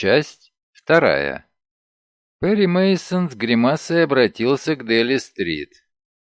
Часть вторая. Перри Мейсон с гримасой обратился к Дели-стрит.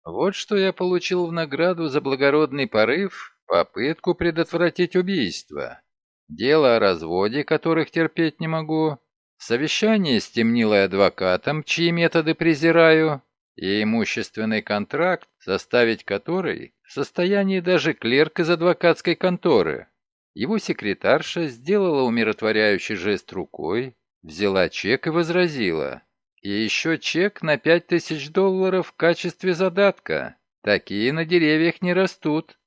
«Вот что я получил в награду за благородный порыв, попытку предотвратить убийство. Дело о разводе, которых терпеть не могу, совещание с темнилой адвокатом, чьи методы презираю, и имущественный контракт, составить который в состоянии даже клерк из адвокатской конторы. Его секретарша сделала умиротворяющий жест рукой, взяла чек и возразила. И еще чек на пять тысяч долларов в качестве задатка. Такие на деревьях не растут.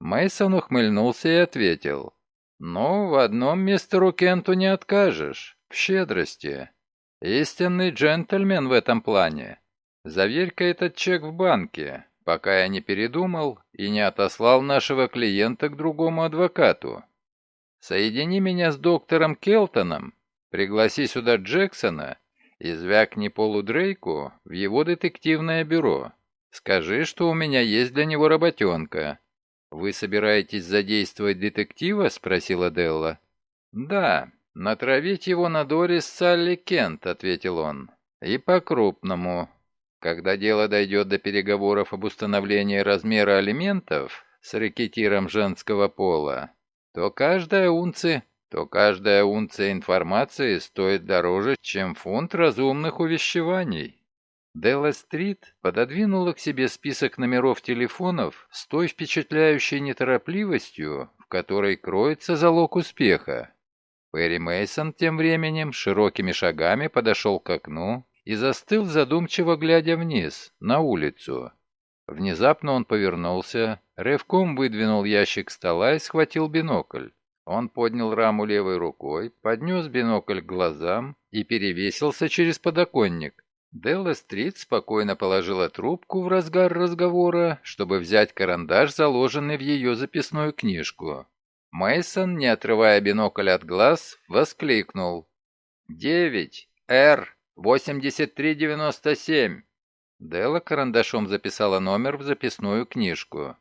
Мейсон ухмыльнулся и ответил. «Ну, в одном мистеру Кенту не откажешь. В щедрости. Истинный джентльмен в этом плане. Заверь-ка этот чек в банке, пока я не передумал и не отослал нашего клиента к другому адвокату. Соедини меня с доктором Келтоном, пригласи сюда Джексона и звякни Полу Дрейку в его детективное бюро. Скажи, что у меня есть для него работенка. Вы собираетесь задействовать детектива?» — спросила Делла. «Да, натравить его на Дорис Салли Кент», — ответил он. «И по-крупному. Когда дело дойдет до переговоров об установлении размера алиментов с рэкетиром женского пола, то каждая унция, то каждая унция информации стоит дороже, чем фунт разумных увещеваний. Делла-стрит пододвинула к себе список номеров телефонов с той впечатляющей неторопливостью, в которой кроется залог успеха. Перри Мейсон тем временем широкими шагами подошел к окну и застыл задумчиво глядя вниз, на улицу. Внезапно он повернулся, рывком выдвинул ящик стола и схватил бинокль. Он поднял раму левой рукой, поднес бинокль к глазам и перевесился через подоконник. Делла Стрит спокойно положила трубку в разгар разговора, чтобы взять карандаш, заложенный в ее записную книжку. Мейсон, не отрывая бинокль от глаз, воскликнул. «Девять! Р! 8397. Дела карандашом записала номер в записную книжку.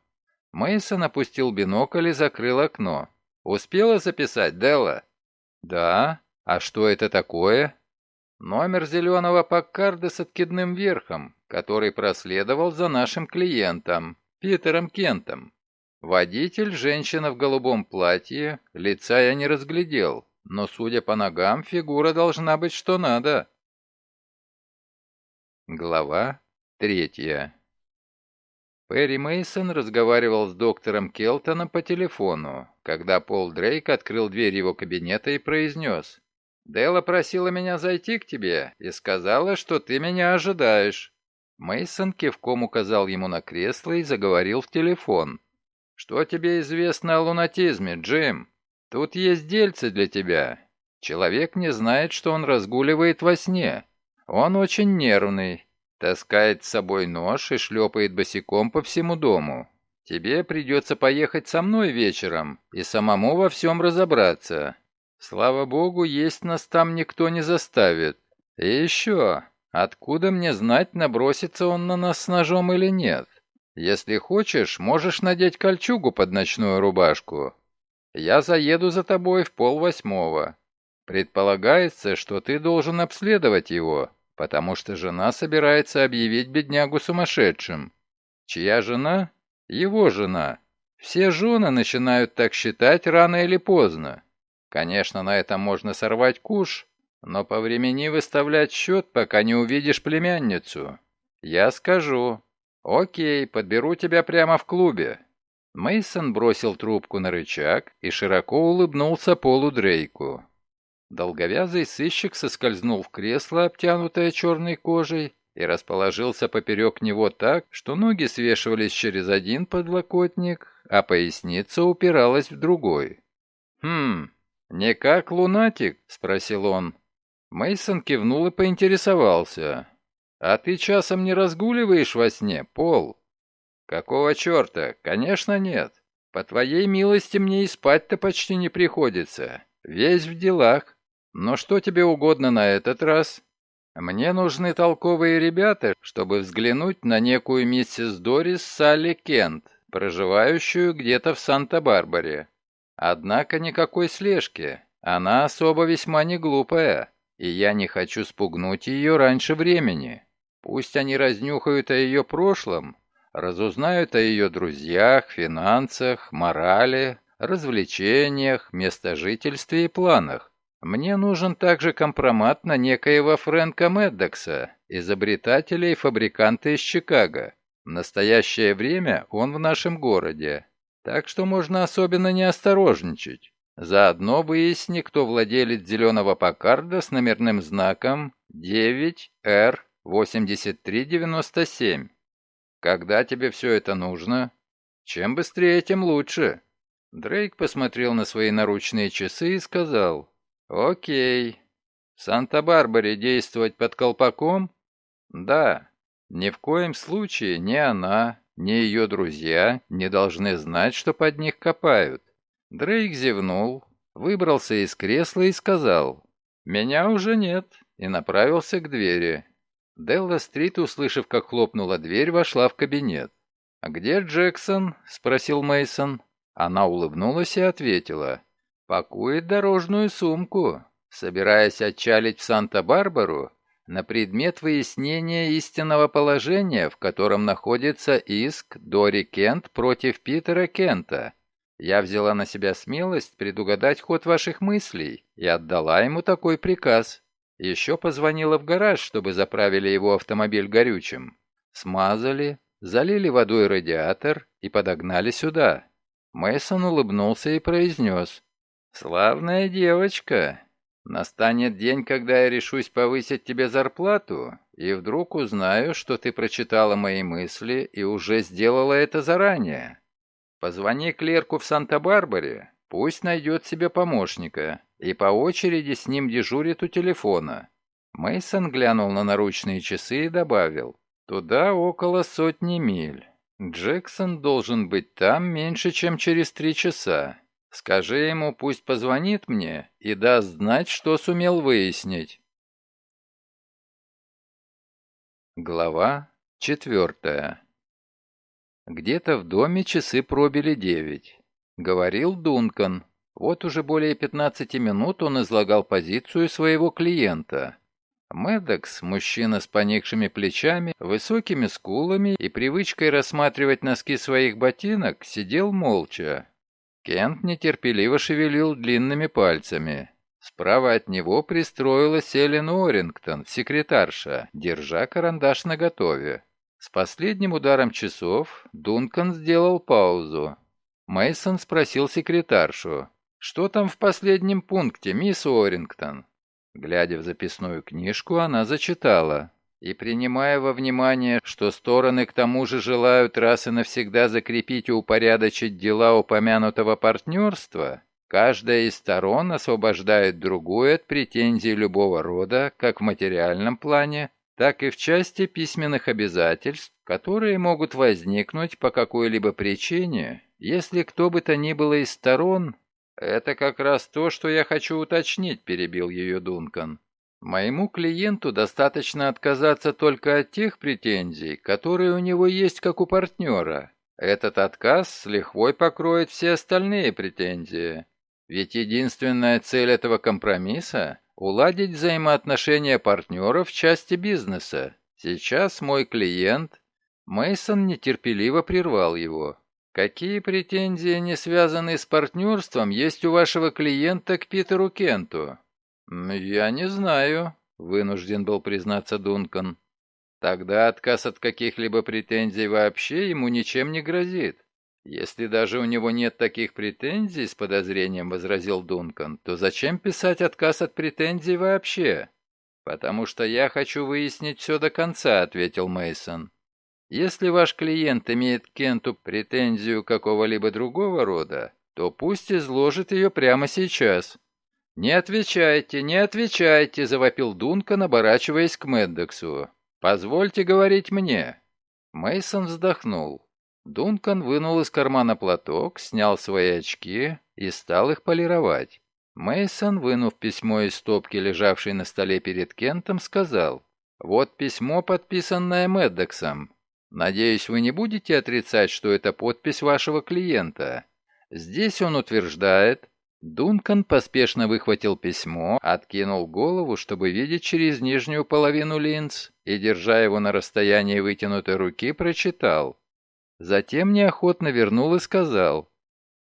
Мейсон опустил бинокль и закрыл окно. «Успела записать, Дела?» «Да. А что это такое?» «Номер зеленого Паккарда с откидным верхом, который проследовал за нашим клиентом, Питером Кентом. Водитель – женщина в голубом платье, лица я не разглядел, но, судя по ногам, фигура должна быть что надо». Глава третья. Перри Мейсон разговаривал с доктором Келтоном по телефону, когда Пол Дрейк открыл дверь его кабинета и произнес. «Делла просила меня зайти к тебе и сказала, что ты меня ожидаешь». Мейсон кивком указал ему на кресло и заговорил в телефон. «Что тебе известно о лунатизме, Джим? Тут есть дельцы для тебя. Человек не знает, что он разгуливает во сне. Он очень нервный, таскает с собой нож и шлепает босиком по всему дому. Тебе придется поехать со мной вечером и самому во всем разобраться. Слава богу, есть нас там никто не заставит. И еще, откуда мне знать, набросится он на нас с ножом или нет? Если хочешь, можешь надеть кольчугу под ночную рубашку. Я заеду за тобой в полвосьмого. Предполагается, что ты должен обследовать его, потому что жена собирается объявить беднягу сумасшедшим. Чья жена? Его жена. Все жены начинают так считать рано или поздно. Конечно, на этом можно сорвать куш, но по времени выставлять счет, пока не увидишь племянницу. Я скажу. Окей, подберу тебя прямо в клубе. Мейсон бросил трубку на рычаг и широко улыбнулся Полу Дрейку. Долговязый сыщик соскользнул в кресло, обтянутое черной кожей, и расположился поперек него так, что ноги свешивались через один подлокотник, а поясница упиралась в другой. «Хм, не как лунатик?» — спросил он. Мейсон кивнул и поинтересовался. «А ты часом не разгуливаешь во сне, Пол?» «Какого черта? Конечно, нет. По твоей милости мне и спать-то почти не приходится. Весь в делах. Но что тебе угодно на этот раз? Мне нужны толковые ребята, чтобы взглянуть на некую миссис Дорис Салли Кент, проживающую где-то в Санта-Барбаре. Однако никакой слежки. Она особо весьма не глупая, и я не хочу спугнуть ее раньше времени. Пусть они разнюхают о ее прошлом, разузнают о ее друзьях, финансах, морали, развлечениях, местожительстве и планах. Мне нужен также компромат на некоего Фрэнка Меддокса, изобретателя и фабриканта из Чикаго. В настоящее время он в нашем городе, так что можно особенно не осторожничать. Заодно выясни, кто владелец зеленого Паккарда с номерным знаком 9R8397. Когда тебе все это нужно? Чем быстрее, тем лучше. Дрейк посмотрел на свои наручные часы и сказал, «Окей. В Санта-Барбаре действовать под колпаком?» «Да. Ни в коем случае ни она, ни ее друзья не должны знать, что под них копают». Дрейк зевнул, выбрался из кресла и сказал, «Меня уже нет», и направился к двери. Делла Стрит, услышав, как хлопнула дверь, вошла в кабинет. «А где Джексон?» — спросил Мейсон. Она улыбнулась и ответила. «Пакует дорожную сумку, собираясь отчалить в Санта-Барбару на предмет выяснения истинного положения, в котором находится иск Дори Кент против Питера Кента. Я взяла на себя смелость предугадать ход ваших мыслей и отдала ему такой приказ. Еще позвонила в гараж, чтобы заправили его автомобиль горючим. Смазали, залили водой радиатор и подогнали сюда. Мейсон улыбнулся и произнес. «Славная девочка. Настанет день, когда я решусь повысить тебе зарплату, и вдруг узнаю, что ты прочитала мои мысли и уже сделала это заранее. Позвони клерку в Санта-Барбаре, пусть найдет себе помощника, и по очереди с ним дежурит у телефона». Мейсон глянул на наручные часы и добавил. «Туда около сотни миль». Джексон должен быть там меньше, чем через три часа. Скажи ему, пусть позвонит мне и даст знать, что сумел выяснить. Глава четвертая. Где-то в доме часы пробили девять. Говорил Дункан. Вот уже более 15 минут он излагал позицию своего клиента. Медокс, мужчина с поникшими плечами, высокими скулами и привычкой рассматривать носки своих ботинок, сидел молча. Кент нетерпеливо шевелил длинными пальцами. Справа от него пристроилась Эллен Орингтон, секретарша, держа карандаш наготове. С последним ударом часов Дункан сделал паузу. Мейсон спросил секретаршу, «Что там в последнем пункте, мисс Орингтон?» Глядя в записную книжку, она зачитала. И принимая во внимание, что стороны к тому же желают раз и навсегда закрепить и упорядочить дела упомянутого партнерства, каждая из сторон освобождает другую от претензий любого рода, как в материальном плане, так и в части письменных обязательств, которые могут возникнуть по какой-либо причине, если кто бы то ни было из сторон «Это как раз то, что я хочу уточнить», — перебил ее Дункан. «Моему клиенту достаточно отказаться только от тех претензий, которые у него есть как у партнера. Этот отказ с лихвой покроет все остальные претензии. Ведь единственная цель этого компромисса — уладить взаимоотношения партнеров в части бизнеса. Сейчас мой клиент...» Мейсон нетерпеливо прервал его. Какие претензии, не связанные с партнерством, есть у вашего клиента к Питеру Кенту? Я не знаю, вынужден был признаться Дункан. Тогда отказ от каких-либо претензий вообще ему ничем не грозит. Если даже у него нет таких претензий, с подозрением возразил Дункан, то зачем писать отказ от претензий вообще? Потому что я хочу выяснить все до конца, ответил Мейсон. Если ваш клиент имеет к Кенту претензию какого-либо другого рода, то пусть изложит ее прямо сейчас». «Не отвечайте, не отвечайте», — завопил Дункан, оборачиваясь к Меддоксу. «Позвольте говорить мне». Мейсон вздохнул. Дункан вынул из кармана платок, снял свои очки и стал их полировать. Мейсон, вынув письмо из стопки, лежавшей на столе перед Кентом, сказал, «Вот письмо, подписанное Меддоксом. Надеюсь, вы не будете отрицать, что это подпись вашего клиента. Здесь он утверждает, Дункан поспешно выхватил письмо, откинул голову, чтобы видеть через нижнюю половину линз, и, держа его на расстоянии вытянутой руки, прочитал. Затем неохотно вернул и сказал.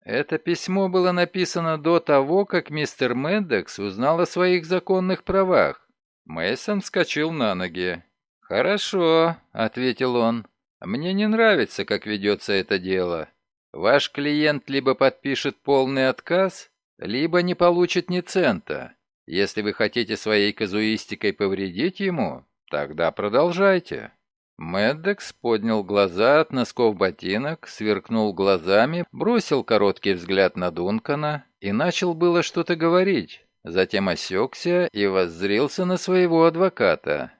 «Это письмо было написано до того, как мистер Мэддекс узнал о своих законных правах». Мейсон вскочил на ноги. «Хорошо», — ответил он. «Мне не нравится, как ведется это дело. Ваш клиент либо подпишет полный отказ, либо не получит ни цента. Если вы хотите своей казуистикой повредить ему, тогда продолжайте». Мэддекс поднял глаза от носков ботинок, сверкнул глазами, бросил короткий взгляд на Дункана и начал было что-то говорить, затем осекся и воззрился на своего адвоката.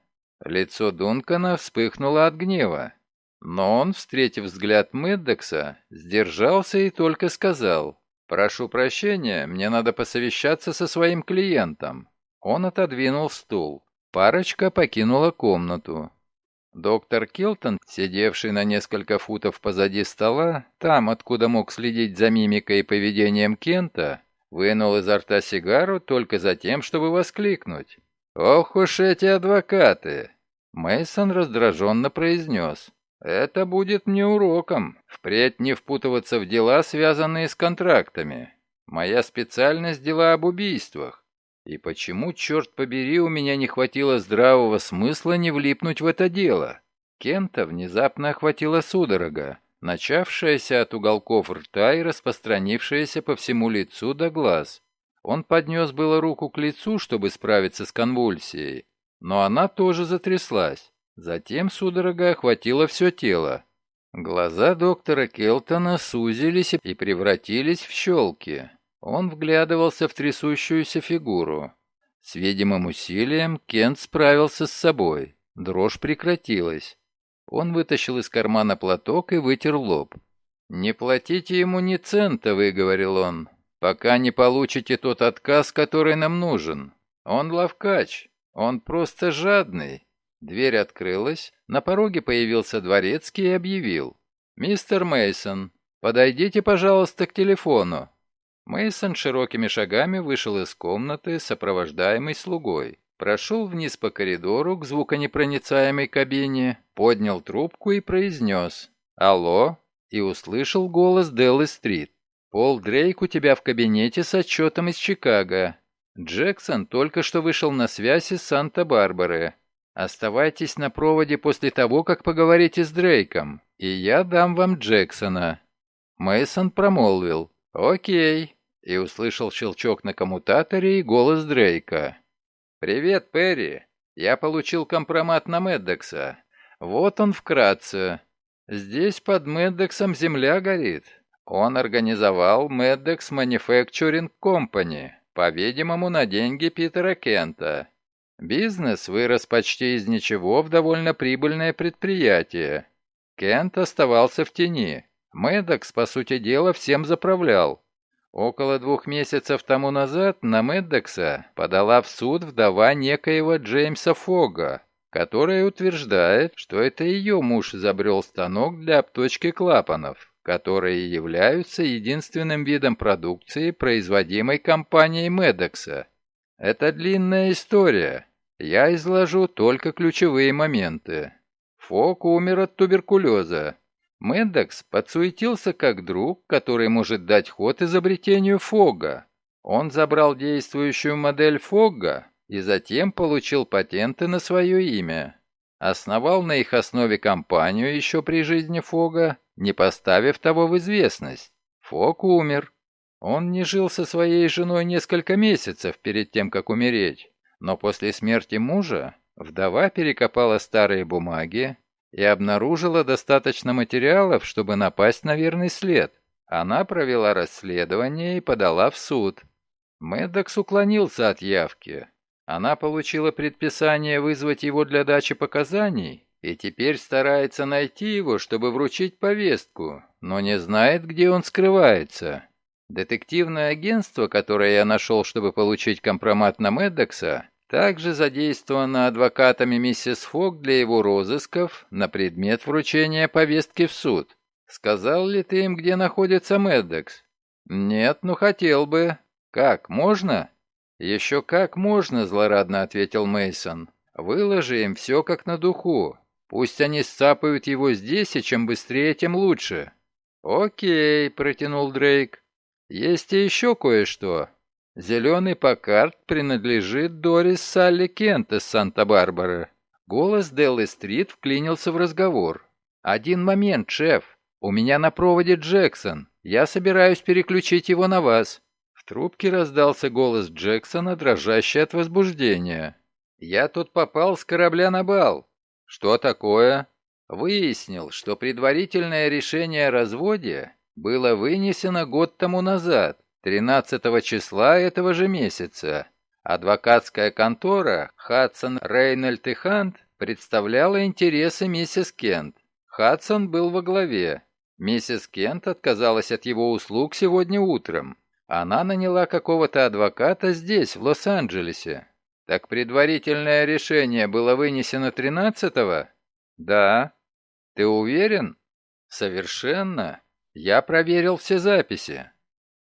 Лицо Дункана вспыхнуло от гнева, но он, встретив взгляд Мэддекса, сдержался и только сказал «Прошу прощения, мне надо посовещаться со своим клиентом». Он отодвинул стул. Парочка покинула комнату. Доктор Килтон, сидевший на несколько футов позади стола, там, откуда мог следить за мимикой и поведением Кента, вынул изо рта сигару только за тем, чтобы воскликнуть. «Ох уж эти адвокаты!» Мейсон раздраженно произнес. Это будет мне уроком. Впредь не впутываться в дела, связанные с контрактами. Моя специальность – дела об убийствах. И почему, черт побери, у меня не хватило здравого смысла не влипнуть в это дело? Кента внезапно охватила судорога, начавшаяся от уголков рта и распространившаяся по всему лицу до глаз. Он поднес было руку к лицу, чтобы справиться с конвульсией, но она тоже затряслась. Затем судорога охватила все тело. Глаза доктора Келтона сузились и превратились в щелки. Он вглядывался в трясущуюся фигуру. С видимым усилием Кент справился с собой. Дрожь прекратилась. Он вытащил из кармана платок и вытер лоб. «Не платите ему ни цента», — выговорил он, — «пока не получите тот отказ, который нам нужен. Он ловкач, он просто жадный. Дверь открылась, на пороге появился дворецкий и объявил. «Мистер Мейсон, подойдите, пожалуйста, к телефону». Мейсон широкими шагами вышел из комнаты, сопровождаемый слугой. Прошел вниз по коридору к звуконепроницаемой кабине, поднял трубку и произнес «Алло?» и услышал голос Деллы Стрит. «Пол Дрейк у тебя в кабинете с отчетом из Чикаго. Джексон только что вышел на связь из Санта-Барбары. Оставайтесь на проводе после того, как поговорите с Дрейком, и я дам вам Джексона». Мейсон промолвил «Окей», и услышал щелчок на коммутаторе и голос Дрейка. «Привет, Перри. Я получил компромат на Меддекса. Вот он вкратце. Здесь под Меддексом земля горит. Он организовал Меддекс Manufacturing Company, по-видимому, на деньги Питера Кента. Бизнес вырос почти из ничего в довольно прибыльное предприятие. Кент оставался в тени. Мэддокс, по сути дела, всем заправлял. Около двух месяцев тому назад на Мэддокса подала в суд вдова некоего Джеймса Фога, которая утверждает, что это ее муж изобрел станок для обточки клапанов, которые являются единственным видом продукции, производимой компанией Мэддокса. Это длинная история. Я изложу только ключевые моменты. Фок умер от туберкулеза. Мэддокс подсуетился как друг, который может дать ход изобретению Фога. Он забрал действующую модель Фога и затем получил патенты на свое имя. Основал на их основе компанию еще при жизни Фога, не поставив того в известность. Фог умер. Он не жил со своей женой несколько месяцев перед тем, как умереть, но после смерти мужа вдова перекопала старые бумаги и обнаружила достаточно материалов, чтобы напасть на верный след. Она провела расследование и подала в суд. Мэддокс уклонился от явки. Она получила предписание вызвать его для дачи показаний и теперь старается найти его, чтобы вручить повестку, но не знает, где он скрывается. Детективное агентство, которое я нашел, чтобы получить компромат на Меддокса, также задействовано адвокатами миссис Фок для его розысков на предмет вручения повестки в суд. Сказал ли ты им, где находится Меддокс? Нет, но хотел бы. Как, можно? Еще как можно, злорадно ответил Мейсон. Выложи им все как на духу. Пусть они сцапают его здесь, и чем быстрее, тем лучше. Окей, протянул Дрейк. Есть и еще кое-что. Зеленый Покарт принадлежит Дорис Салли Кент из Санта-Барбары. Голос Деллы Стрит вклинился в разговор. «Один момент, шеф. У меня на проводе Джексон. Я собираюсь переключить его на вас». В трубке раздался голос Джексона, дрожащий от возбуждения. «Я тут попал с корабля на бал. Что такое?» Выяснил, что предварительное решение о разводе было вынесено год тому назад, 13 числа этого же месяца. Адвокатская контора Хадсон, Рейнольд и Хант представляла интересы миссис Кент. Хадсон был во главе. Миссис Кент отказалась от его услуг сегодня утром. Она наняла какого-то адвоката здесь, в Лос-Анджелесе. Так предварительное решение было вынесено 13-го? Да. Ты уверен? Совершенно. Я проверил все записи.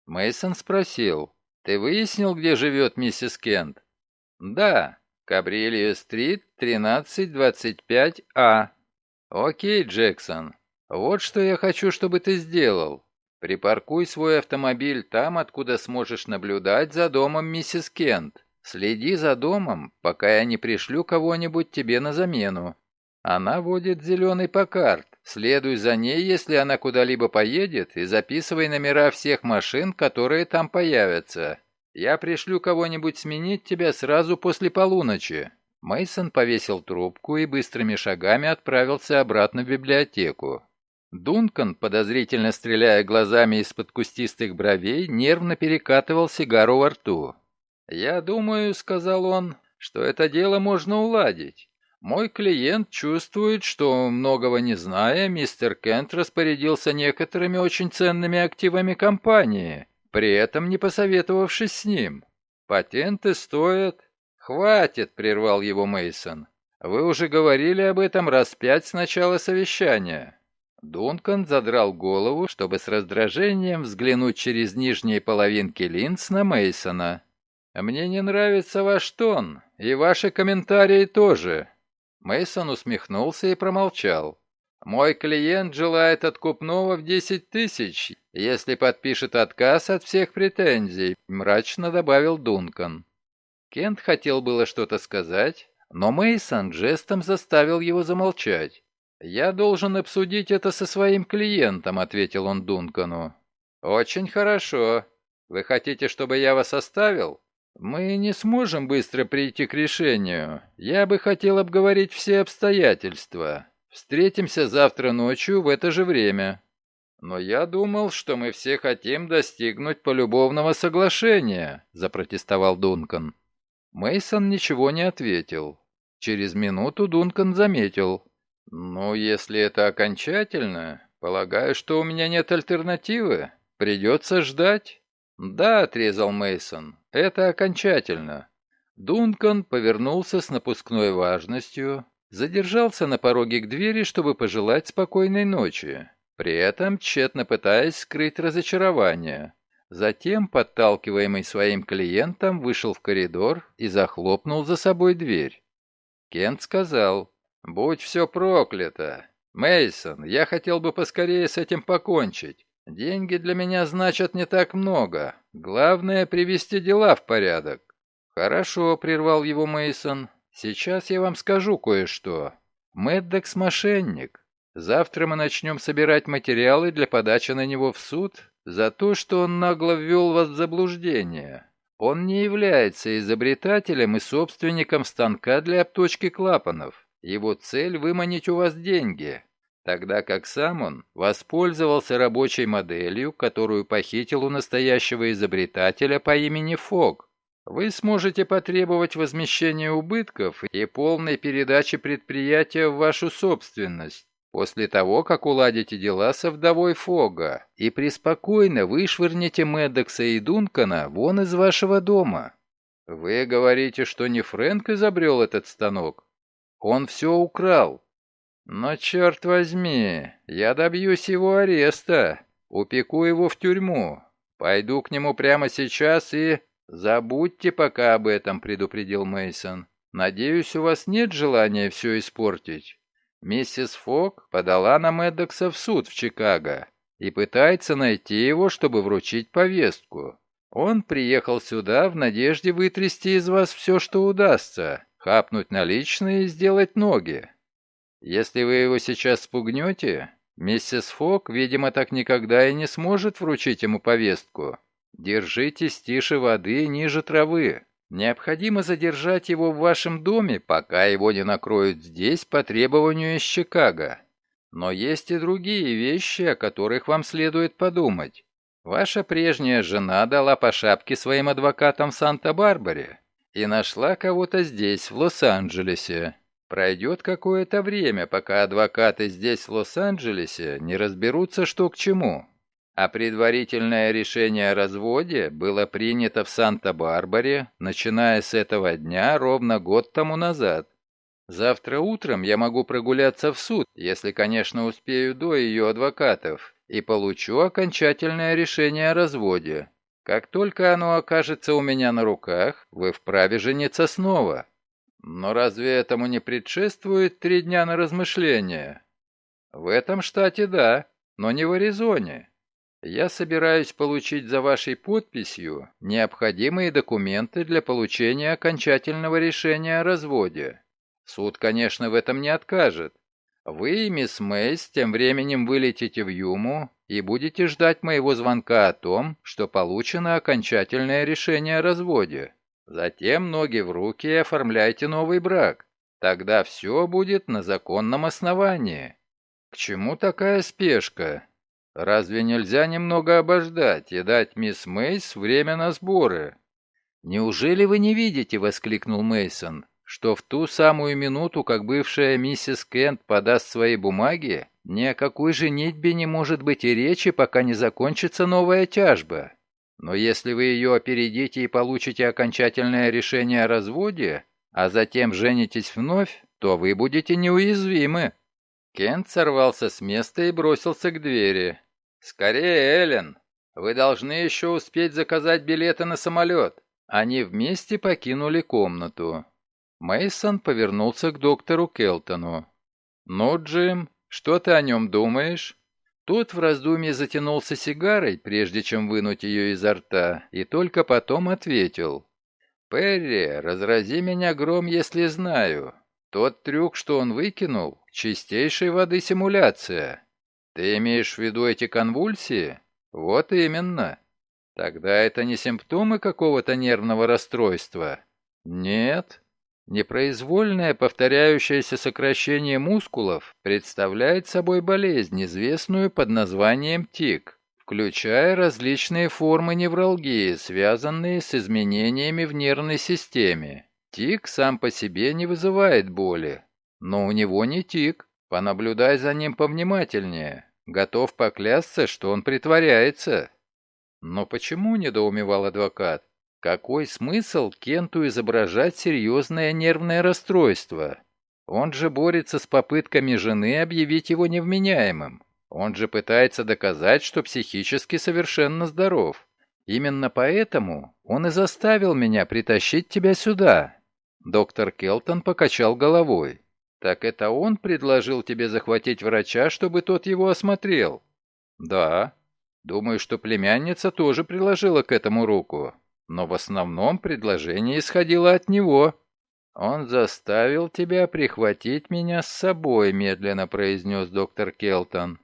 Мейсон спросил, «Ты выяснил, где живет миссис Кент?» «Да, Кабрилия-стрит, 1325А». «Окей, Джексон, вот что я хочу, чтобы ты сделал. Припаркуй свой автомобиль там, откуда сможешь наблюдать за домом миссис Кент. Следи за домом, пока я не пришлю кого-нибудь тебе на замену. Она водит зеленый покарт. Следуй за ней, если она куда-либо поедет, и записывай номера всех машин, которые там появятся. Я пришлю кого-нибудь сменить тебя сразу после полуночи». Мейсон повесил трубку и быстрыми шагами отправился обратно в библиотеку. Дункан, подозрительно стреляя глазами из-под кустистых бровей, нервно перекатывал сигару во рту. «Я думаю», — сказал он, — «что это дело можно уладить. Мой клиент чувствует, что, многого не зная, мистер Кент распорядился некоторыми очень ценными активами компании, при этом не посоветовавшись с ним. Патенты стоят... Хватит, прервал его Мейсон. Вы уже говорили об этом раз пять с начала совещания. Дункан задрал голову, чтобы с раздражением взглянуть через нижние половинки линз на Мейсона. Мне не нравится ваш тон, и ваши комментарии тоже. Мейсон усмехнулся и промолчал. «Мой клиент желает откупного в десять тысяч, если подпишет отказ от всех претензий», — мрачно добавил Дункан. Кент хотел было что-то сказать, но Мейсон жестом заставил его замолчать. «Я должен обсудить это со своим клиентом», — ответил он Дункану. «Очень хорошо. Вы хотите, чтобы я вас оставил?» «Мы не сможем быстро прийти к решению. Я бы хотел обговорить все обстоятельства. Встретимся завтра ночью в это же время». «Но я думал, что мы все хотим достигнуть полюбовного соглашения», — запротестовал Дункан. Мейсон ничего не ответил. Через минуту Дункан заметил. «Ну, если это окончательно, полагаю, что у меня нет альтернативы. Придется ждать». «Да», — отрезал Мейсон, — «это окончательно». Дункан повернулся с напускной важностью, задержался на пороге к двери, чтобы пожелать спокойной ночи, при этом тщетно пытаясь скрыть разочарование. Затем, подталкиваемый своим клиентом, вышел в коридор и захлопнул за собой дверь. Кент сказал, «Будь все проклято! Мейсон, я хотел бы поскорее с этим покончить. Деньги для меня значат не так много. Главное привести дела в порядок. Хорошо, прервал его Мейсон. Сейчас я вам скажу кое-что. Мэддекс мошенник. Завтра мы начнем собирать материалы для подачи на него в суд за то, что он нагло ввел вас в заблуждение. Он не является изобретателем и собственником станка для обточки клапанов. Его цель – выманить у вас деньги тогда как сам он воспользовался рабочей моделью, которую похитил у настоящего изобретателя по имени Фог. Вы сможете потребовать возмещения убытков и полной передачи предприятия в вашу собственность после того, как уладите дела со вдовой Фога и преспокойно вышвырнете Медекса и Дункана вон из вашего дома. Вы говорите, что не Фрэнк изобрел этот станок? Он все украл, но черт возьми, я добьюсь его ареста, упеку его в тюрьму. Пойду к нему прямо сейчас и... Забудьте пока об этом, предупредил Мейсон. Надеюсь, у вас нет желания все испортить. Миссис Фок подала на Мэддокса в суд в Чикаго и пытается найти его, чтобы вручить повестку. Он приехал сюда в надежде вытрясти из вас все, что удастся, хапнуть наличные и сделать ноги. Если вы его сейчас спугнете, миссис Фок, видимо, так никогда и не сможет вручить ему повестку. Держитесь тише воды ниже травы. Необходимо задержать его в вашем доме, пока его не накроют здесь по требованию из Чикаго. Но есть и другие вещи, о которых вам следует подумать. Ваша прежняя жена дала по шапке своим адвокатам в Санта-Барбаре и нашла кого-то здесь, в Лос-Анджелесе. Пройдет какое-то время, пока адвокаты здесь, в Лос-Анджелесе, не разберутся, что к чему. А предварительное решение о разводе было принято в Санта-Барбаре, начиная с этого дня ровно год тому назад. Завтра утром я могу прогуляться в суд, если, конечно, успею до ее адвокатов, и получу окончательное решение о разводе. Как только оно окажется у меня на руках, вы вправе жениться снова. Но разве этому не предшествует три дня на размышление? В этом штате да, но не в Аризоне. Я собираюсь получить за вашей подписью необходимые документы для получения окончательного решения о разводе. Суд, конечно, в этом не откажет. Вы мисс Мейс тем временем вылетите в Юму и будете ждать моего звонка о том, что получено окончательное решение о разводе. Затем ноги в руки и оформляйте новый брак. Тогда все будет на законном основании. К чему такая спешка? Разве нельзя немного обождать и дать мисс Мейс время на сборы? Неужели вы не видите, воскликнул Мейсон, что в ту самую минуту, как бывшая миссис Кент подаст свои бумаги, ни о какой женитьбе не может быть и речи, пока не закончится новая тяжба. Но если вы ее опередите и получите окончательное решение о разводе, а затем женитесь вновь, то вы будете неуязвимы». Кент сорвался с места и бросился к двери. «Скорее, Эллен! Вы должны еще успеть заказать билеты на самолет». Они вместе покинули комнату. Мейсон повернулся к доктору Келтону. «Ну, Джим, что ты о нем думаешь?» Тот в раздумье затянулся сигарой, прежде чем вынуть ее изо рта, и только потом ответил. «Перри, разрази меня гром, если знаю. Тот трюк, что он выкинул, чистейшей воды симуляция. Ты имеешь в виду эти конвульсии? Вот именно. Тогда это не симптомы какого-то нервного расстройства? Нет, Непроизвольное повторяющееся сокращение мускулов представляет собой болезнь, известную под названием тик, включая различные формы невралгии, связанные с изменениями в нервной системе. Тик сам по себе не вызывает боли, но у него не тик. Понаблюдай за ним повнимательнее. Готов поклясться, что он притворяется. Но почему, недоумевал адвокат, какой смысл Кенту изображать серьезное нервное расстройство? Он же борется с попытками жены объявить его невменяемым. Он же пытается доказать, что психически совершенно здоров. Именно поэтому он и заставил меня притащить тебя сюда. Доктор Келтон покачал головой. Так это он предложил тебе захватить врача, чтобы тот его осмотрел? Да. Думаю, что племянница тоже приложила к этому руку но в основном предложение исходило от него. «Он заставил тебя прихватить меня с собой», — медленно произнес доктор Келтон,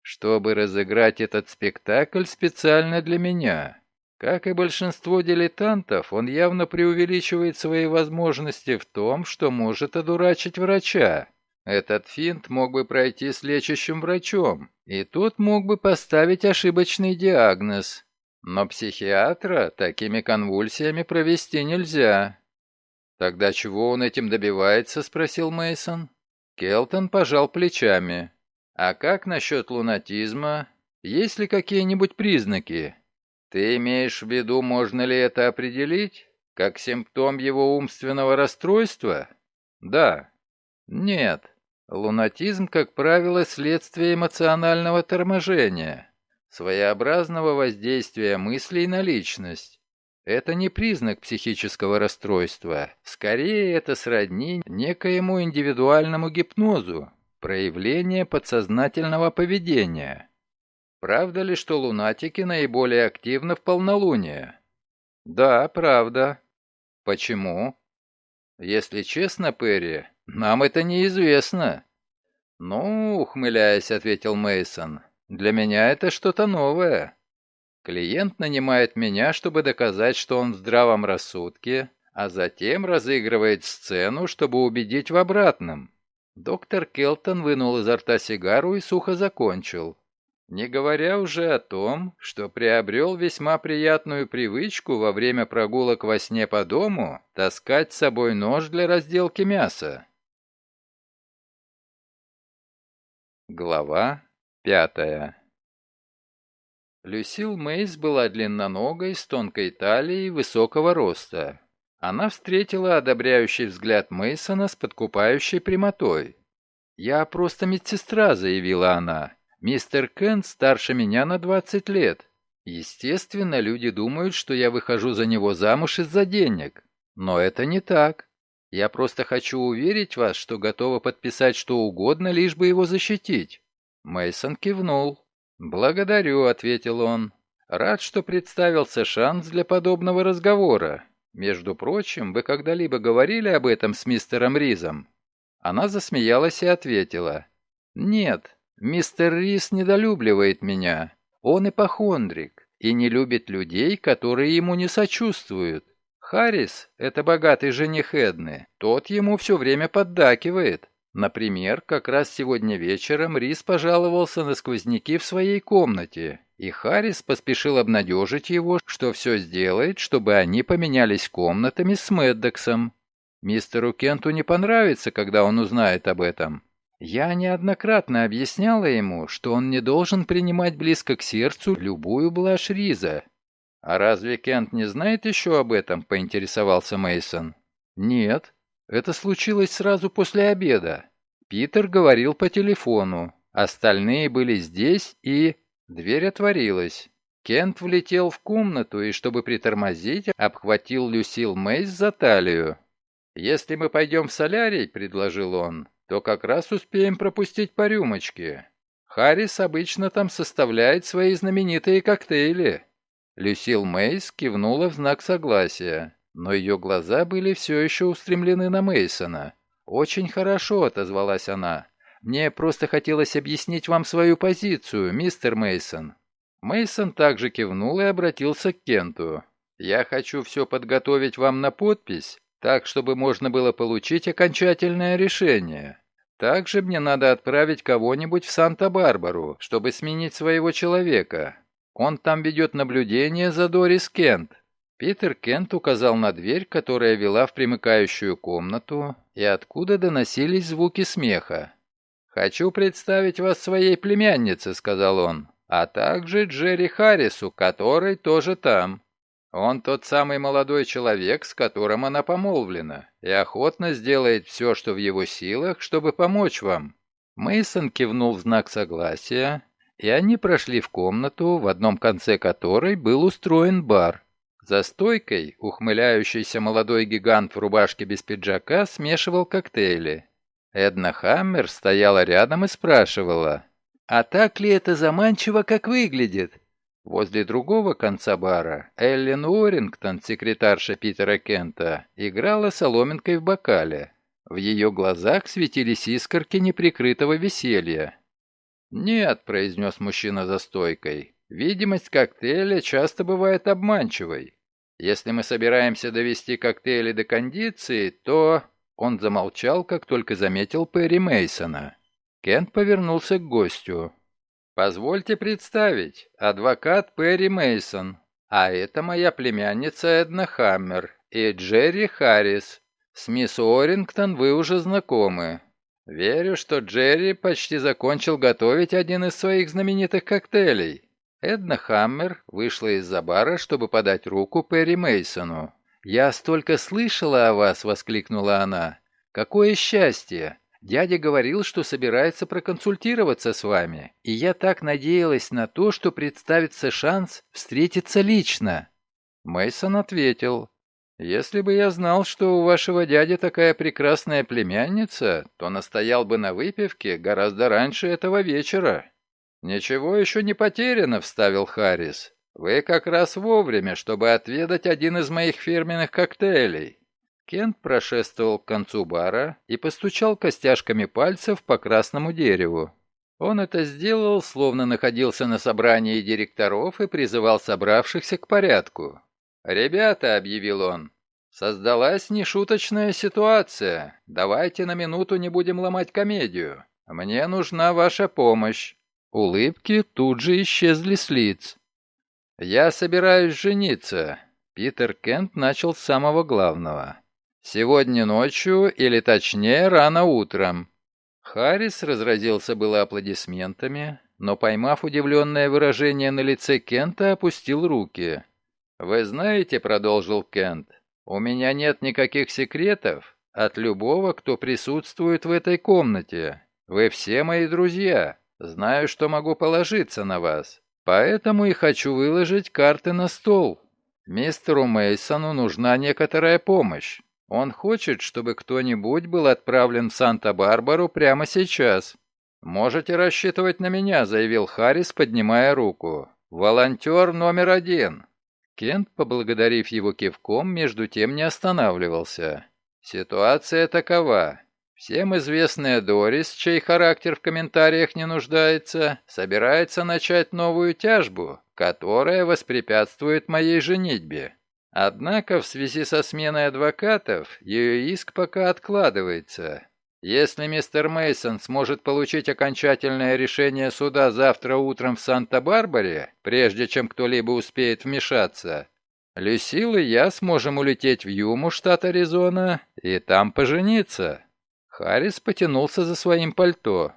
«чтобы разыграть этот спектакль специально для меня. Как и большинство дилетантов, он явно преувеличивает свои возможности в том, что может одурачить врача. Этот финт мог бы пройти с лечащим врачом, и тот мог бы поставить ошибочный диагноз. Но психиатра такими конвульсиями провести нельзя. Тогда чего он этим добивается, спросил Мейсон. Келтон пожал плечами. А как насчет лунатизма? Есть ли какие-нибудь признаки? Ты имеешь в виду, можно ли это определить? Как симптом его умственного расстройства? Да. Нет. Лунатизм, как правило, следствие эмоционального торможения. Своеобразного воздействия мыслей на личность. Это не признак психического расстройства, скорее это сродни некоему индивидуальному гипнозу, проявление подсознательного поведения. Правда ли, что лунатики наиболее активны в полнолуние? Да, правда. Почему? Если честно, Перри, нам это неизвестно. Ну, ухмыляясь, ответил Мейсон. Для меня это что-то новое. Клиент нанимает меня, чтобы доказать, что он в здравом рассудке, а затем разыгрывает сцену, чтобы убедить в обратном. Доктор Келтон вынул изо рта сигару и сухо закончил. Не говоря уже о том, что приобрел весьма приятную привычку во время прогулок во сне по дому таскать с собой нож для разделки мяса. Глава пятая Люсил Мейс была длинноногой, с тонкой талией высокого роста. Она встретила одобряющий взгляд Мейсона с подкупающей прямотой. «Я просто медсестра», — заявила она. Мистер Кент старше меня на 20 лет. Естественно, люди думают, что я выхожу за него замуж из-за денег. Но это не так. Я просто хочу уверить вас, что готова подписать что угодно, лишь бы его защитить. Мейсон кивнул. «Благодарю», — ответил он. «Рад, что представился шанс для подобного разговора. Между прочим, вы когда-либо говорили об этом с мистером Ризом?» Она засмеялась и ответила. «Нет, Мистер Рис недолюбливает меня. Он ипохондрик и не любит людей, которые ему не сочувствуют. Харрис — это богатый жених Эдны. Тот ему все время поддакивает. Например, как раз сегодня вечером Рис пожаловался на сквозняки в своей комнате, и Харрис поспешил обнадежить его, что все сделает, чтобы они поменялись комнатами с Мэддоксом. Мистеру Кенту не понравится, когда он узнает об этом. Я неоднократно объясняла ему, что он не должен принимать близко к сердцу любую блажь Риза. «А разве Кент не знает еще об этом?» – поинтересовался Мейсон. «Нет. Это случилось сразу после обеда. Питер говорил по телефону. Остальные были здесь, и...» Дверь отворилась. Кент влетел в комнату и, чтобы притормозить, обхватил Люсил Мейс за талию. «Если мы пойдем в солярий», — предложил он, то как раз успеем пропустить по рюмочке. Харрис обычно там составляет свои знаменитые коктейли». Люсил Мейс кивнула в знак согласия, но ее глаза были все еще устремлены на Мейсона. «Очень хорошо», — отозвалась она. «Мне просто хотелось объяснить вам свою позицию, мистер Мейсон. Мейсон также кивнул и обратился к Кенту. «Я хочу все подготовить вам на подпись, так, чтобы можно было получить окончательное решение. Также мне надо отправить кого-нибудь в Санта-Барбару, чтобы сменить своего человека. Он там ведет наблюдение за Дорис Кент». Питер Кент указал на дверь, которая вела в примыкающую комнату, и откуда доносились звуки смеха. «Хочу представить вас своей племяннице», — сказал он, — «а также Джерри Харрису, который тоже там. Он тот самый молодой человек, с которым она помолвлена, и охотно сделает все, что в его силах, чтобы помочь вам». Мейсон кивнул в знак согласия, и они прошли в комнату, в одном конце которой был устроен бар. За стойкой ухмыляющийся молодой гигант в рубашке без пиджака смешивал коктейли. Эдна Хаммер стояла рядом и спрашивала, «А так ли это заманчиво, как выглядит?» Возле другого конца бара Эллен Уоррингтон, секретарша Питера Кента, играла соломинкой в бокале. В ее глазах светились искорки неприкрытого веселья. «Нет», — произнес мужчина за стойкой, — «видимость коктейля часто бывает обманчивой. Если мы собираемся довести коктейли до кондиции, то...» Он замолчал, как только заметил Перри Мейсона. Кент повернулся к гостю. Позвольте представить, адвокат Перри Мейсон, а это моя племянница Эдна Хаммер и Джерри Харрис. С мисс Орингтон вы уже знакомы. Верю, что Джерри почти закончил готовить один из своих знаменитых коктейлей. Эдна Хаммер вышла из-за бара, чтобы подать руку Перри Мейсону. «Я столько слышала о вас!» — воскликнула она. «Какое счастье! Дядя говорил, что собирается проконсультироваться с вами, и я так надеялась на то, что представится шанс встретиться лично». Мейсон ответил, «Если бы я знал, что у вашего дяди такая прекрасная племянница, то настоял бы на выпивке гораздо раньше этого вечера». «Ничего еще не потеряно», — вставил Харрис. «Вы как раз вовремя, чтобы отведать один из моих фирменных коктейлей». Кент прошествовал к концу бара и постучал костяшками пальцев по красному дереву. Он это сделал, словно находился на собрании директоров и призывал собравшихся к порядку. «Ребята», — объявил он, — «создалась нешуточная ситуация. Давайте на минуту не будем ломать комедию. Мне нужна ваша помощь». Улыбки тут же исчезли с лиц. «Я собираюсь жениться», — Питер Кент начал с самого главного. Сегодня ночью, или точнее, рано утром. Харрис разразился было аплодисментами, но, поймав удивленное выражение на лице Кента, опустил руки. «Вы знаете», — продолжил Кент, — «у меня нет никаких секретов от любого, кто присутствует в этой комнате. Вы все мои друзья, знаю, что могу положиться на вас, поэтому и хочу выложить карты на стол. Мистеру Мейсону нужна некоторая помощь. Он хочет, чтобы кто-нибудь был отправлен в Санта-Барбару прямо сейчас. Можете рассчитывать на меня, заявил Харрис, поднимая руку. Волонтер номер один. Кент, поблагодарив его кивком, между тем не останавливался. Ситуация такова. Всем известная Дорис, чей характер в комментариях не нуждается, собирается начать новую тяжбу, которая воспрепятствует моей женитьбе. Однако в связи со сменой адвокатов ее иск пока откладывается. Если мистер Мейсон сможет получить окончательное решение суда завтра утром в Санта-Барбаре, прежде чем кто-либо успеет вмешаться, Люсил и я сможем улететь в Юму, штат Аризона, и там пожениться. Харрис потянулся за своим пальто.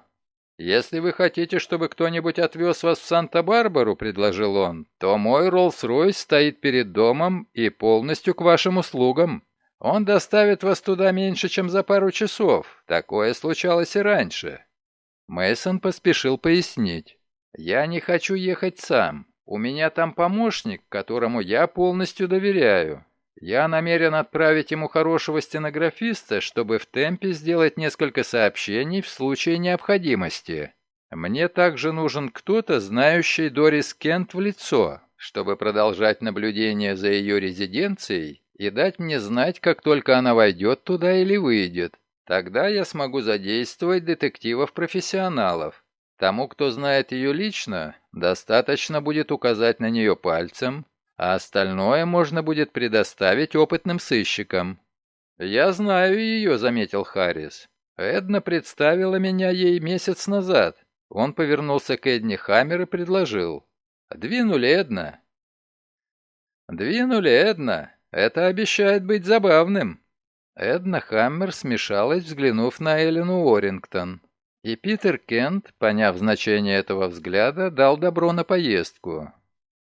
«Если вы хотите, чтобы кто-нибудь отвез вас в Санта-Барбару», — предложил он, «то мой Роллс-Ройс стоит перед домом и полностью к вашим услугам. Он доставит вас туда меньше, чем за пару часов. Такое случалось и раньше». Мейсон поспешил пояснить. «Я не хочу ехать сам. У меня там помощник, которому я полностью доверяю. Я намерен отправить ему хорошего стенографиста, чтобы в темпе сделать несколько сообщений в случае необходимости. Мне также нужен кто-то, знающий Дорис Кент в лицо, чтобы продолжать наблюдение за ее резиденцией и дать мне знать, как только она войдет туда или выйдет. Тогда я смогу задействовать детективов-профессионалов. Тому, кто знает ее лично, достаточно будет указать на нее пальцем, а остальное можно будет предоставить опытным сыщикам. «Я знаю ее», — заметил Харрис. «Эдна представила меня ей месяц назад». Он повернулся к Эдне Хаммер и предложил. «Двинули, Эдна». «Двинули, Эдна. Это обещает быть забавным». Эдна Хаммер смешалась, взглянув на Элену Уоррингтон. И Питер Кент, поняв значение этого взгляда, дал добро на поездку.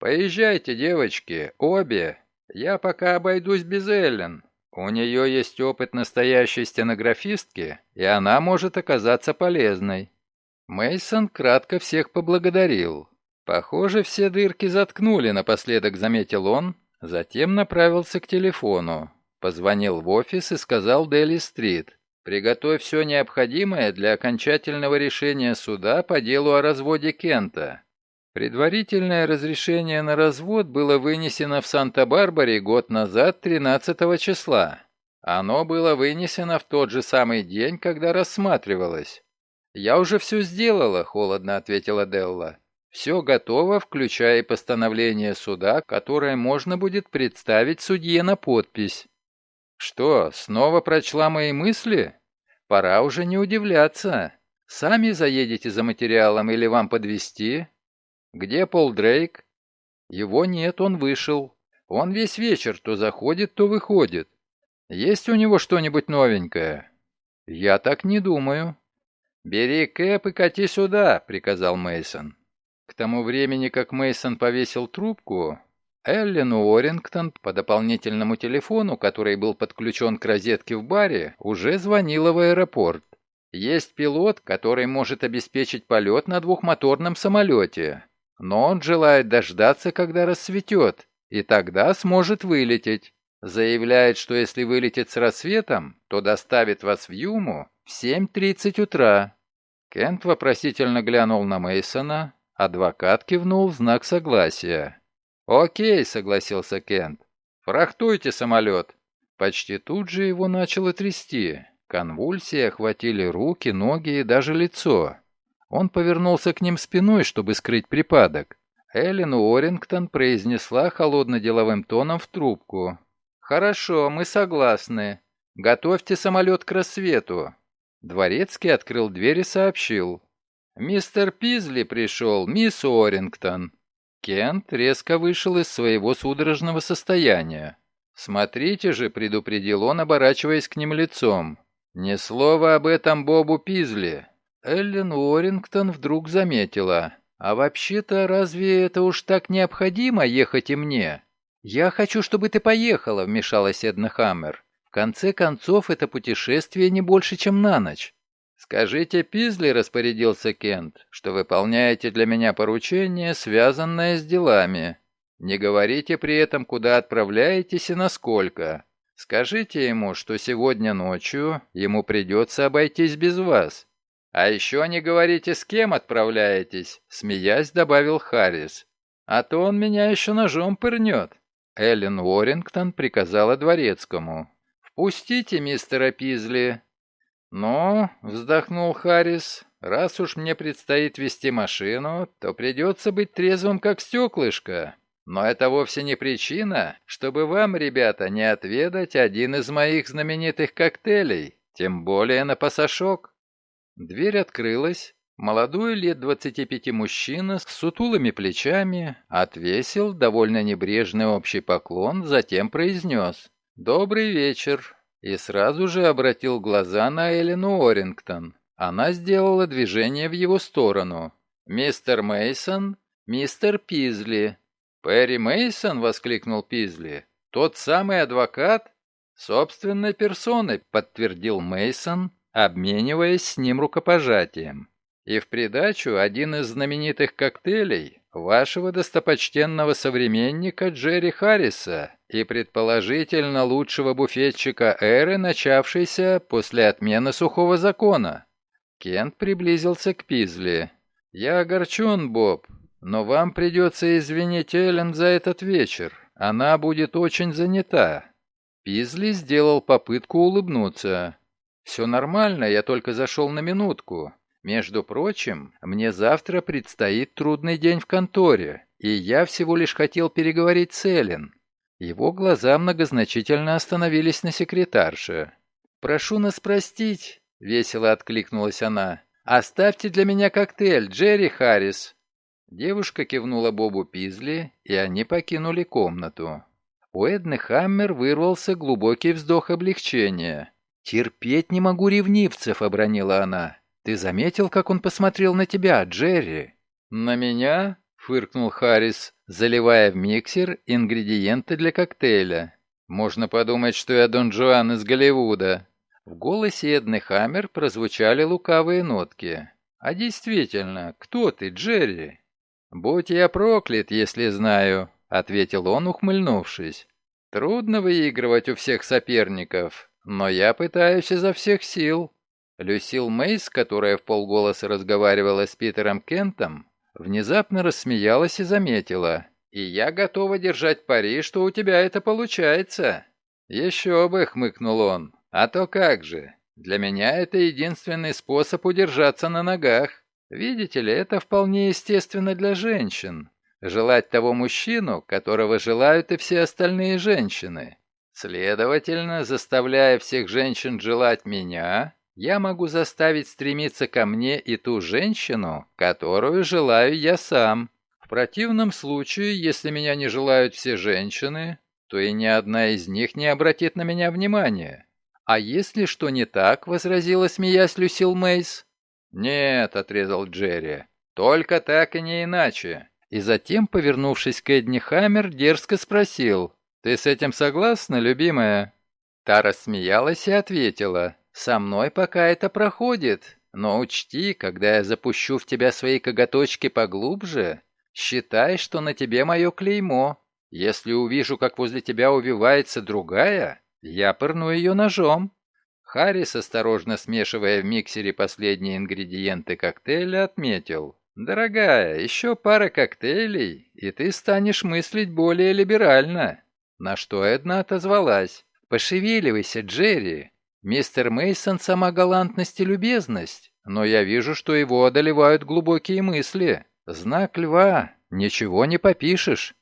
«Поезжайте, девочки, обе. Я пока обойдусь без Эллен. У нее есть опыт настоящей стенографистки, и она может оказаться полезной». Мейсон кратко всех поблагодарил. Похоже, все дырки заткнули, напоследок заметил он, затем направился к телефону. Позвонил в офис и сказал Дели Стрит. «Приготовь все необходимое для окончательного решения суда по делу о разводе Кента. Предварительное разрешение на развод было вынесено в Санта-Барбаре год назад, 13 числа. Оно было вынесено в тот же самый день, когда рассматривалось. «Я уже все сделала», — холодно ответила Делла. «Все готово, включая и постановление суда, которое можно будет представить судье на подпись». «Что, снова прочла мои мысли? Пора уже не удивляться. Сами заедете за материалом или вам подвести? «Где Пол Дрейк?» «Его нет, он вышел. Он весь вечер то заходит, то выходит. Есть у него что-нибудь новенькое?» «Я так не думаю». «Бери Кэп и кати сюда», — приказал Мейсон. К тому времени, как Мейсон повесил трубку, Эллен Уоррингтон по дополнительному телефону, который был подключен к розетке в баре, уже звонила в аэропорт. Есть пилот, который может обеспечить полет на двухмоторном самолете, но он желает дождаться, когда рассветет, и тогда сможет вылететь. Заявляет, что если вылетит с рассветом, то доставит вас в Юму в 7.30 утра. Кент вопросительно глянул на Мейсона. Адвокат кивнул в знак согласия. «Окей», — согласился Кент. «Фрахтуйте самолет». Почти тут же его начало трясти. Конвульсии охватили руки, ноги и даже лицо. Он повернулся к ним спиной, чтобы скрыть припадок. Эллен Уоррингтон произнесла холодно-деловым тоном в трубку. «Хорошо, мы согласны. Готовьте самолет к рассвету». Дворецкий открыл дверь и сообщил. «Мистер Пизли пришел, мисс Уоррингтон». Кент резко вышел из своего судорожного состояния. «Смотрите же», — предупредил он, оборачиваясь к ним лицом. «Ни слова об этом Бобу Пизли». Эллен Уоррингтон вдруг заметила. «А вообще-то разве это уж так необходимо ехать и мне?» «Я хочу, чтобы ты поехала», — вмешалась Эдна Хаммер. «В конце концов, это путешествие не больше, чем на ночь». «Скажите, Пизли», — распорядился Кент, — «что выполняете для меня поручение, связанное с делами. Не говорите при этом, куда отправляетесь и насколько. Скажите ему, что сегодня ночью ему придется обойтись без вас. А еще не говорите, с кем отправляетесь, смеясь, добавил Харрис. А то он меня еще ножом пырнет. Эллен Уоррингтон приказала дворецкому. «Впустите мистера Пизли». «Ну», — вздохнул Харрис, — «раз уж мне предстоит вести машину, то придется быть трезвым, как стеклышко. Но это вовсе не причина, чтобы вам, ребята, не отведать один из моих знаменитых коктейлей, тем более на пасашок. Дверь открылась. Молодой лет 25 мужчина с сутулыми плечами отвесил довольно небрежный общий поклон, затем произнес «Добрый вечер» и сразу же обратил глаза на Элену Орингтон. Она сделала движение в его сторону. «Мистер Мейсон, мистер Пизли, «Перри Мейсон воскликнул Пизли. «Тот самый адвокат?» «Собственной персоной», — подтвердил Мейсон, обмениваясь с ним рукопожатием. «И в придачу один из знаменитых коктейлей вашего достопочтенного современника Джерри Харриса и предположительно лучшего буфетчика эры, начавшейся после отмены сухого закона». Кент приблизился к Пизли. «Я огорчен, Боб, но вам придется извинить Эллен за этот вечер. Она будет очень занята». Пизли сделал попытку улыбнуться. «Все нормально, я только зашел на минутку. Между прочим, мне завтра предстоит трудный день в конторе, и я всего лишь хотел переговорить с Эллен». Его глаза многозначительно остановились на секретарше. «Прошу нас простить», — весело откликнулась она. «Оставьте для меня коктейль, Джерри Харрис». Девушка кивнула Бобу Пизли, и они покинули комнату. У Эдны Хаммер вырвался глубокий вздох облегчения. «Терпеть не могу ревнивцев», — обронила она. «Ты заметил, как он посмотрел на тебя, Джерри?» «На меня?» — фыркнул Харрис, заливая в миксер ингредиенты для коктейля. «Можно подумать, что я Дон Жуан из Голливуда». В голосе Эдны Хаммер прозвучали лукавые нотки. «А действительно, кто ты, Джерри?» «Будь я проклят, если знаю», — ответил он, ухмыльнувшись. «Трудно выигрывать у всех соперников, но я пытаюсь изо всех сил». Люсил Мейс, которая в полголоса разговаривала с Питером Кентом, внезапно рассмеялась и заметила. «И я готова держать пари, что у тебя это получается». «Еще бы», — хмыкнул он. «А то как же. Для меня это единственный способ удержаться на ногах». Видите ли, это вполне естественно для женщин. Желать того мужчину, которого желают и все остальные женщины. Следовательно, заставляя всех женщин желать меня, я могу заставить стремиться ко мне и ту женщину, которую желаю я сам. В противном случае, если меня не желают все женщины, то и ни одна из них не обратит на меня внимания. А если что не так, возразила смеясь Люсил Мейс, «Нет», — отрезал Джерри, — «только так и не иначе». И затем, повернувшись к Эдни Хаммер, дерзко спросил, «Ты с этим согласна, любимая?» Та рассмеялась и ответила, Со мной пока это проходит, но учти, когда я запущу в тебя свои коготочки поглубже, считай, что на тебе мое клеймо. Если увижу, как возле тебя увивается другая, я пырну ее ножом». Харрис, осторожно смешивая в миксере последние ингредиенты коктейля, отметил. «Дорогая, еще пара коктейлей, и ты станешь мыслить более либерально». На что Эдна отозвалась. «Пошевеливайся, Джерри. Мистер Мейсон сама галантность и любезность, но я вижу, что его одолевают глубокие мысли. Знак льва, ничего не попишешь».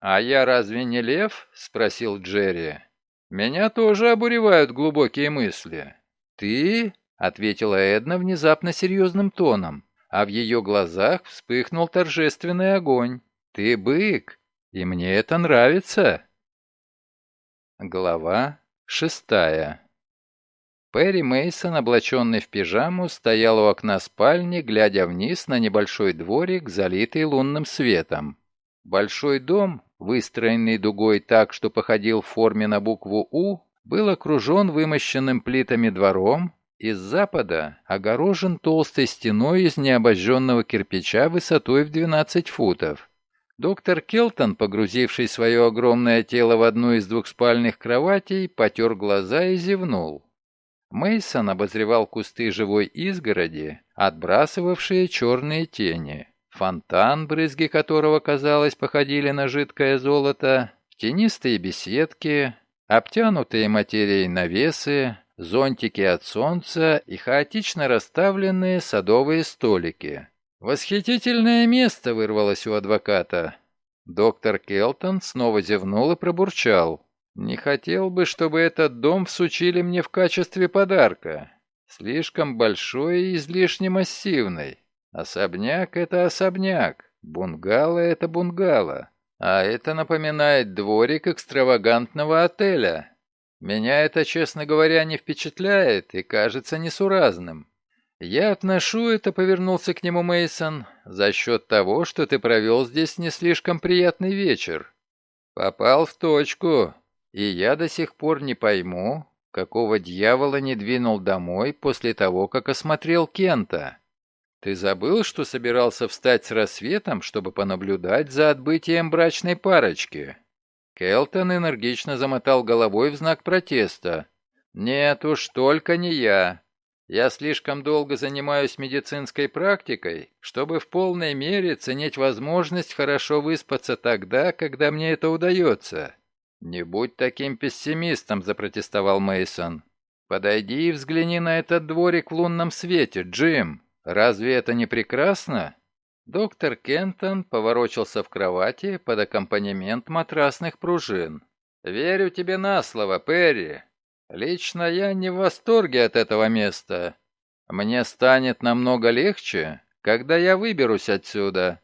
«А я разве не лев?» — спросил Джерри. «Меня тоже обуревают глубокие мысли». «Ты?» — ответила Эдна внезапно серьезным тоном, а в ее глазах вспыхнул торжественный огонь. «Ты бык, и мне это нравится». Глава шестая Перри Мейсон, облаченный в пижаму, стоял у окна спальни, глядя вниз на небольшой дворик, залитый лунным светом. Большой дом, выстроенный дугой так, что походил в форме на букву «У», был окружен вымощенным плитами двором и с запада огорожен толстой стеной из необожженного кирпича высотой в 12 футов. Доктор Келтон, погрузивший свое огромное тело в одну из двухспальных кроватей, потер глаза и зевнул. Мейсон обозревал кусты живой изгороди, отбрасывавшие черные тени. Фонтан, брызги которого, казалось, походили на жидкое золото, тенистые беседки, обтянутые материей навесы, зонтики от солнца и хаотично расставленные садовые столики. «Восхитительное место!» — вырвалось у адвоката. Доктор Келтон снова зевнул и пробурчал. «Не хотел бы, чтобы этот дом всучили мне в качестве подарка. Слишком большой и излишне массивный. Особняк — это особняк, бунгало — это бунгало. А это напоминает дворик экстравагантного отеля. Меня это, честно говоря, не впечатляет и кажется несуразным. «Я отношу это», — повернулся к нему Мейсон, «за счет того, что ты провел здесь не слишком приятный вечер. Попал в точку, и я до сих пор не пойму, какого дьявола не двинул домой после того, как осмотрел Кента. Ты забыл, что собирался встать с рассветом, чтобы понаблюдать за отбытием брачной парочки?» Келтон энергично замотал головой в знак протеста. «Нет уж, только не я. Я слишком долго занимаюсь медицинской практикой, чтобы в полной мере ценить возможность хорошо выспаться тогда, когда мне это удается. Не будь таким пессимистом, запротестовал Мейсон. Подойди и взгляни на этот дворик в лунном свете, Джим. Разве это не прекрасно? Доктор Кентон поворочился в кровати под аккомпанемент матрасных пружин. «Верю тебе на слово, Перри. Лично я не в восторге от этого места. Мне станет намного легче, когда я выберусь отсюда.